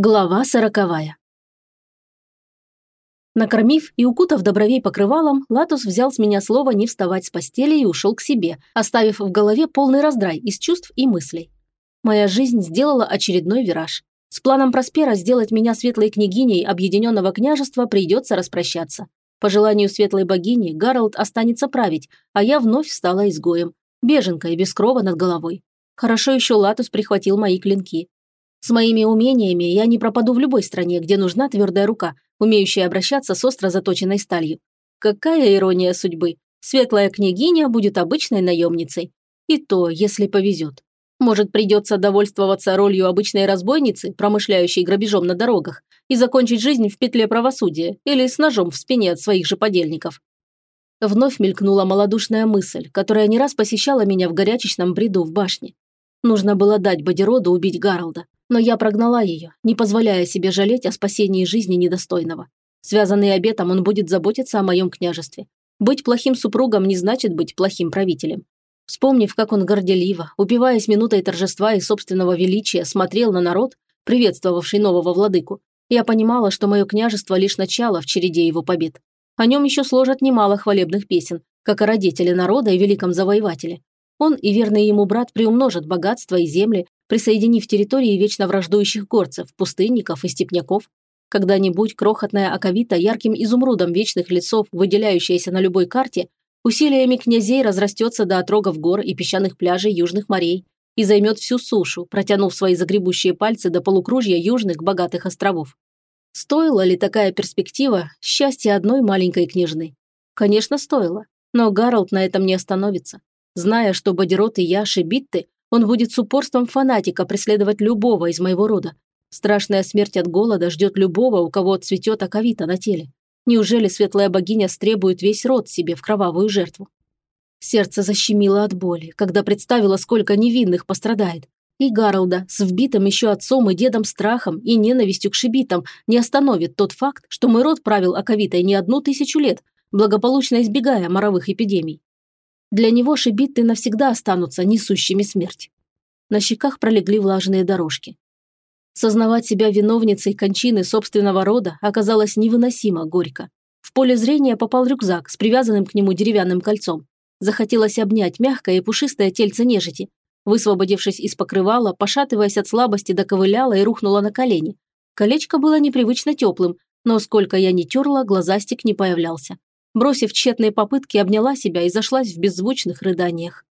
Глава сороковая. Накормив и укутав добровей покрывалом, Латус взял с меня слово не вставать с постели и ушел к себе, оставив в голове полный раздрай из чувств и мыслей. Моя жизнь сделала очередной вираж. С планом Проспера сделать меня светлой княгиней Объединенного княжества придется распрощаться. По желанию светлой богини Гарольд останется править, а я вновь стала изгоем, беженкой без крова над головой. Хорошо еще Латус прихватил мои клинки. С моими умениями я не пропаду в любой стране, где нужна твердая рука, умеющая обращаться с остро заточенной сталью. Какая ирония судьбы. Светлая княгиня будет обычной наемницей. И то, если повезет. Может, придется довольствоваться ролью обычной разбойницы, промышляющей грабежом на дорогах, и закончить жизнь в петле правосудия или с ножом в спине от своих же подельников. Вновь мелькнула малодушная мысль, которая не раз посещала меня в горячечном бреду в башне. Нужно было дать Бодироду убить Гаролда. Но я прогнала ее, не позволяя себе жалеть о спасении жизни недостойного. Связанный обетом, он будет заботиться о моем княжестве. Быть плохим супругом не значит быть плохим правителем. Вспомнив, как он горделиво, упиваясь минутой торжества и собственного величия, смотрел на народ, приветствовавший нового владыку, я понимала, что мое княжество лишь начало в череде его побед. О нем еще сложат немало хвалебных песен, как о родителе народа и великом завоевателе. Он и верный ему брат приумножат богатство и земли, присоединив территории вечно враждующих горцев, пустынников и степняков. Когда-нибудь крохотная Аковита ярким изумрудом вечных лесов, выделяющаяся на любой карте, усилиями князей разрастется до отрогов гор и песчаных пляжей южных морей и займет всю сушу, протянув свои загребущие пальцы до полукружья южных богатых островов. Стоила ли такая перспектива счастья одной маленькой княжны? Конечно, стоило. Но Гарольд на этом не остановится. Зная, что Бодирот и я шибитты, он будет с упорством фанатика преследовать любого из моего рода. Страшная смерть от голода ждет любого, у кого цветет оковита на теле. Неужели светлая богиня стребует весь род себе в кровавую жертву? Сердце защемило от боли, когда представила, сколько невинных пострадает. И Гаролда с вбитым еще отцом и дедом страхом и ненавистью к шибитам не остановит тот факт, что мой род правил оковитой не одну тысячу лет, благополучно избегая моровых эпидемий. Для него шибиты навсегда останутся несущими смерть. На щеках пролегли влажные дорожки. Сознавать себя виновницей кончины собственного рода оказалось невыносимо горько. В поле зрения попал рюкзак с привязанным к нему деревянным кольцом. Захотелось обнять мягкое и пушистое тельце нежити. Высвободившись из покрывала, пошатываясь от слабости, доковыляла и рухнула на колени. Колечко было непривычно теплым, но сколько я не терла, глазастик не появлялся. Бросив тщетные попытки, обняла себя и зашлась в беззвучных рыданиях.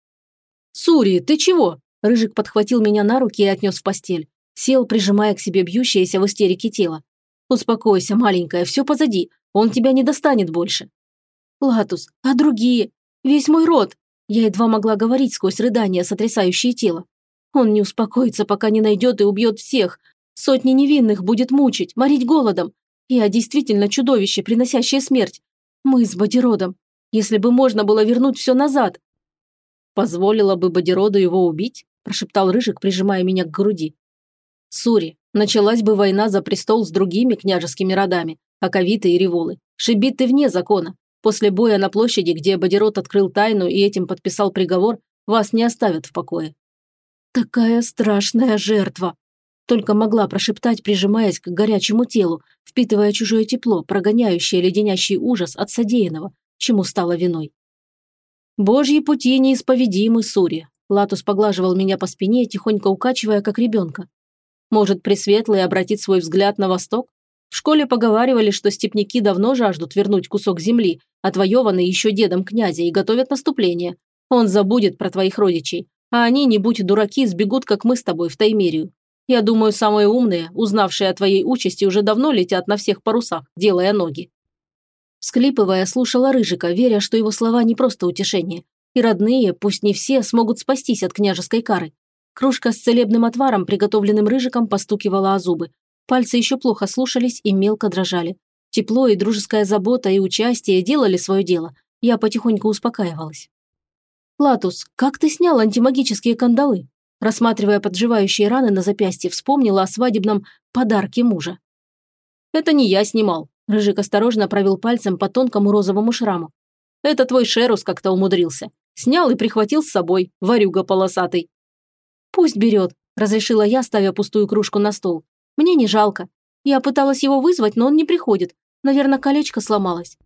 «Сури, ты чего?» Рыжик подхватил меня на руки и отнес в постель. Сел, прижимая к себе бьющееся в истерике тело. «Успокойся, маленькая, все позади. Он тебя не достанет больше». «Латус, а другие? Весь мой род!» Я едва могла говорить сквозь рыдания, сотрясающие тело. «Он не успокоится, пока не найдет и убьет всех. Сотни невинных будет мучить, морить голодом. Я действительно чудовище, приносящее смерть. Мы с Бодиродом. Если бы можно было вернуть все назад. Позволила бы Бодироду его убить? Прошептал Рыжик, прижимая меня к груди. Сури, началась бы война за престол с другими княжескими родами, Аковиты и Револы. Шибиты вне закона. После боя на площади, где Бодирод открыл тайну и этим подписал приговор, вас не оставят в покое. Такая страшная жертва. Только могла прошептать, прижимаясь к горячему телу, впитывая чужое тепло, прогоняющее леденящий ужас от содеянного, чему стало виной. «Божьи пути неисповедимы, Сури», Латус поглаживал меня по спине, тихонько укачивая, как ребенка. «Может, Пресветлый обратит свой взгляд на восток? В школе поговаривали, что степняки давно жаждут вернуть кусок земли, отвоеванный еще дедом князя, и готовят наступление. Он забудет про твоих родичей, а они, не будь дураки, сбегут, как мы с тобой, в Таймерию. Я думаю, самые умные, узнавшие о твоей участи, уже давно летят на всех парусах, делая ноги». Всклипывая, слушала Рыжика, веря, что его слова не просто утешение. И родные, пусть не все, смогут спастись от княжеской кары. Кружка с целебным отваром, приготовленным Рыжиком, постукивала о зубы. Пальцы еще плохо слушались и мелко дрожали. Тепло и дружеская забота и участие делали свое дело. Я потихоньку успокаивалась. «Латус, как ты снял антимагические кандалы?» Рассматривая подживающие раны на запястье, вспомнила о свадебном подарке мужа. «Это не я снимал», – Рыжик осторожно провел пальцем по тонкому розовому шраму. «Это твой Шерус как-то умудрился. Снял и прихватил с собой, варюга полосатый». «Пусть берет», – разрешила я, ставя пустую кружку на стол. Мне не жалко. Я пыталась его вызвать, но он не приходит. Наверное, колечко сломалось.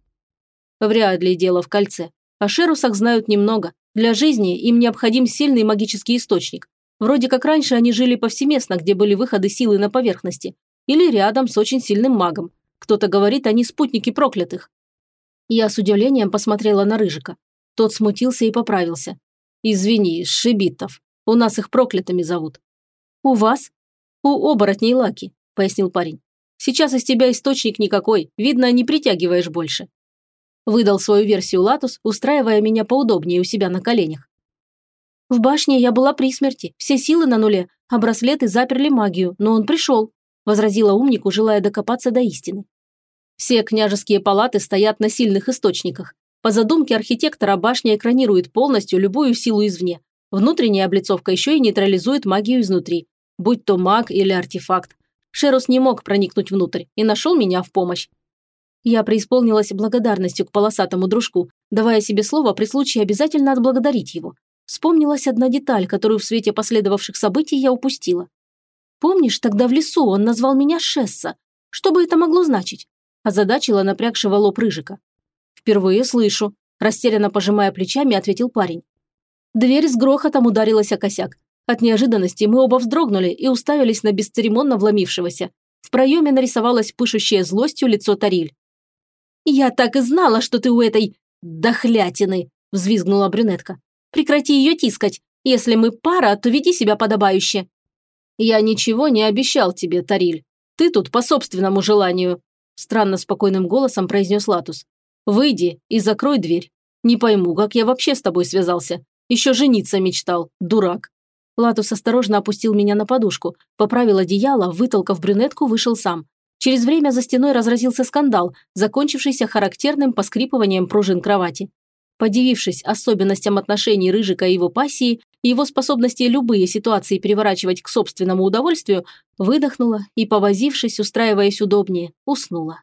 Вряд ли дело в кольце. О шерусах знают немного. Для жизни им необходим сильный магический источник. Вроде как раньше они жили повсеместно, где были выходы силы на поверхности. Или рядом с очень сильным магом. Кто-то говорит, они спутники проклятых. Я с удивлением посмотрела на Рыжика. Тот смутился и поправился. «Извини, Шибитов. У нас их проклятыми зовут». «У вас?» «У оборотней Лаки», – пояснил парень. «Сейчас из тебя источник никакой. Видно, не притягиваешь больше». Выдал свою версию Латус, устраивая меня поудобнее у себя на коленях. В башне я была при смерти, все силы на нуле, а браслеты заперли магию, но он пришел», – возразила умнику, желая докопаться до истины. Все княжеские палаты стоят на сильных источниках. По задумке архитектора башня экранирует полностью любую силу извне. Внутренняя облицовка еще и нейтрализует магию изнутри, будь то маг или артефакт. Шерус не мог проникнуть внутрь и нашел меня в помощь. Я преисполнилась благодарностью к полосатому дружку, давая себе слово при случае обязательно отблагодарить его. Вспомнилась одна деталь, которую в свете последовавших событий я упустила. Помнишь, тогда в лесу он назвал меня Шесса? Что бы это могло значить? Озадачила напрягшего лоб Рыжика. «Впервые слышу», – растерянно пожимая плечами, ответил парень. Дверь с грохотом ударилась о косяк. От неожиданности мы оба вздрогнули и уставились на бесцеремонно вломившегося. В проеме нарисовалось пышущее злостью лицо Тариль. «Я так и знала, что ты у этой... дохлятины!» – взвизгнула брюнетка. «Прекрати ее тискать. Если мы пара, то веди себя подобающе». «Я ничего не обещал тебе, Тариль. Ты тут по собственному желанию», – странно спокойным голосом произнес Латус. Выйди и закрой дверь. Не пойму, как я вообще с тобой связался. Еще жениться мечтал, дурак». Латус осторожно опустил меня на подушку, поправил одеяло, вытолкав брюнетку, вышел сам. Через время за стеной разразился скандал, закончившийся характерным поскрипыванием пружин кровати. Подивившись особенностям отношений Рыжика и его пассии, и его способности любые ситуации переворачивать к собственному удовольствию, выдохнула и, повозившись, устраиваясь удобнее, уснула.